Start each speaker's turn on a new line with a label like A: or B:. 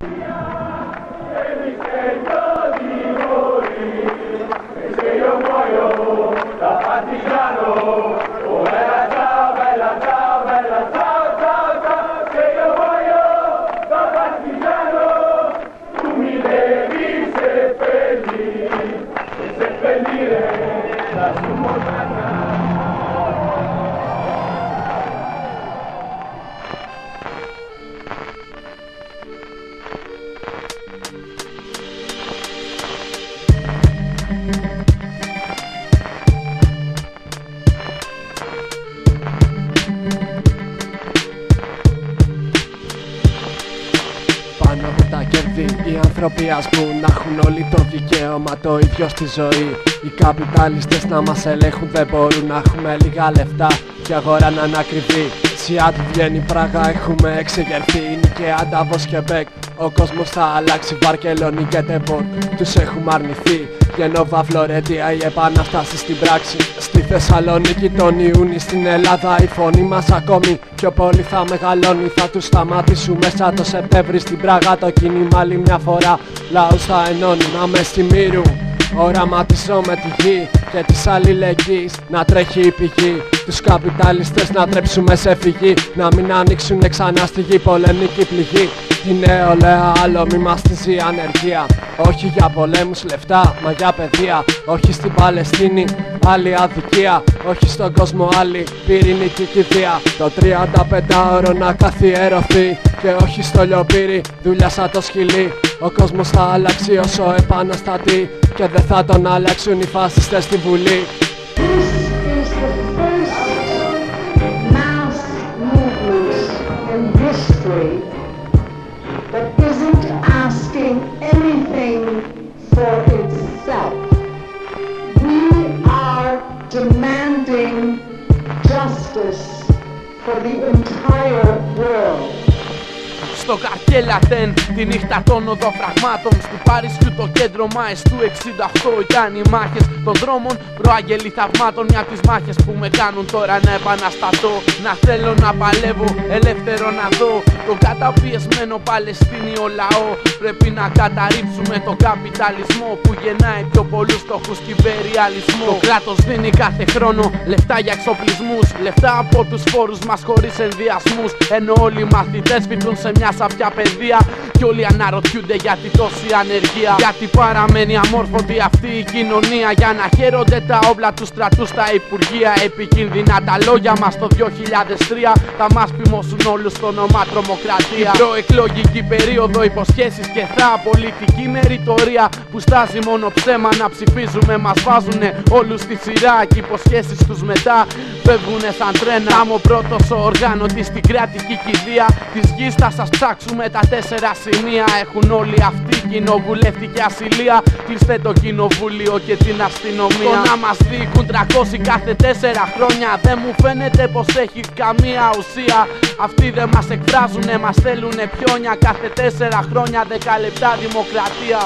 A: Vieni, από τα κέρδη οι άνθρωποι ας πούν να έχουν όλοι το δικαίωμα το ίδιο στη ζωή. Οι καπιταλιστές να μας ελέγχουν δεν μπορούν να έχουμε λίγα λεφτά και αγορά να είναι ακριβή. Σιάτλ Βιέννη Πράγα έχουμε εξεγερθεί Νίκαια Νταβός Κεμπέκ. Ο κόσμος θα αλλάξει Βαρκελόνη Γκέτεμποργκ Τους έχουμε αρνηθεί Γενόβα Φλωρεντία η επανάσταση στην πράξη. Στη Θεσσαλονίκη τον Ιούνι στην Ελλάδα η φωνή μας ακόμη πιο πολύ θα μεγαλώνει. Θα τους σταματήσουμε σαν το Σεπτέμβρη στην Πράγα. Το κίνημα άλλη μια φορά λαούς θα ενώνει. Να μες στη μύρου Οραματιζώ με τη γη και της αλληλεγγύης να τρέχει η πηγή. Τους καπιταλιστές να τρέψουμε σε φυγή Να μην ανοίξουν ξανά στη γη. Πολεμική πληγή Τη νεολαία άλλο μη μας τη ανεργία. Όχι για πολέμους λεφτά μα για παιδεία. Όχι στην Παλαιστίνη άλλη αδικία. Όχι στον κόσμο άλλη πυρηνική κηδεία. Το 35ωρο να καθιερωθεί Και όχι στο λιοπύρι. Δουλειά σαν το σκυλί. Ο κόσμος θα αλλάξει όσο επαναστατεί Και δεν θα τον αλλάξουν οι φασιστές στη Βουλή.
B: This is the first mass movement in history the entire world.
C: Στο καρκέλατεν τη νύχτα των οδοφραγμάτων Στου Παρισιού το κέντρο Μάης του 68 ήταν οι μάχες των δρόμων Προαγγελί θαυμάτων. Μια τις μάχες που με κάνουν τώρα να επαναστατώ Να θέλω να παλεύω ελεύθερο να δω. Τον καταπιεσμένο Παλαιστίνιο λαό. Πρέπει να καταρρύψουμε τον καπιταλισμό Που γεννάει πιο πολλούς στόχους και υπεριαλισμό. Το κράτος δίνει κάθε χρόνο λεφτά για εξοπλισμούς. Λεφτά από τους φόρους μας χωρίς ενδιασμούς. Ενώ όλοι οι μαθητές φοιτούν σε μια σαπιά παιδεία. Κι όλοι αναρωτιούνται γιατί τόση ανεργία. Γιατί παραμένει αμόρφωτη αυτή η κοινωνία. Για να χαίρονται τα όπλα του στρατού στα υπουργεία. Επικίνδυνα τα λόγια μας το 2003 Θα μας πειμώσουν όλους στο όνομα τρομοκρατία. Η προεκλογική περίοδο υποσχέσεις και θα πολιτική μεριτορία Που στάζει μόνο ψέμα να ψηφίζουμε Μας βάζουνε όλους στη σειρά και υποσχέσεις τους μετά Φεύγουνε σαν τρένα. Άμμο πρώτος ο οργάνωτης στην κρατική κηδεία Της γης θα σας ψάξουμε τα τέσσερα σημεία. Έχουν όλοι αυτοί κοινοβουλευτική ασυλία. Κλείστε το κοινοβούλιο και την αστυνομία. Το να μας δείχνουν 300 κάθε τέσσερα χρόνια. Δεν μου φαίνεται πως έχει καμία ουσία. Αυτοί δεν μας εκφράζουνε, μας θέλουνε πιόνια Κάθε τέσσερα χρόνια, δέκα λεπτά δημοκρατία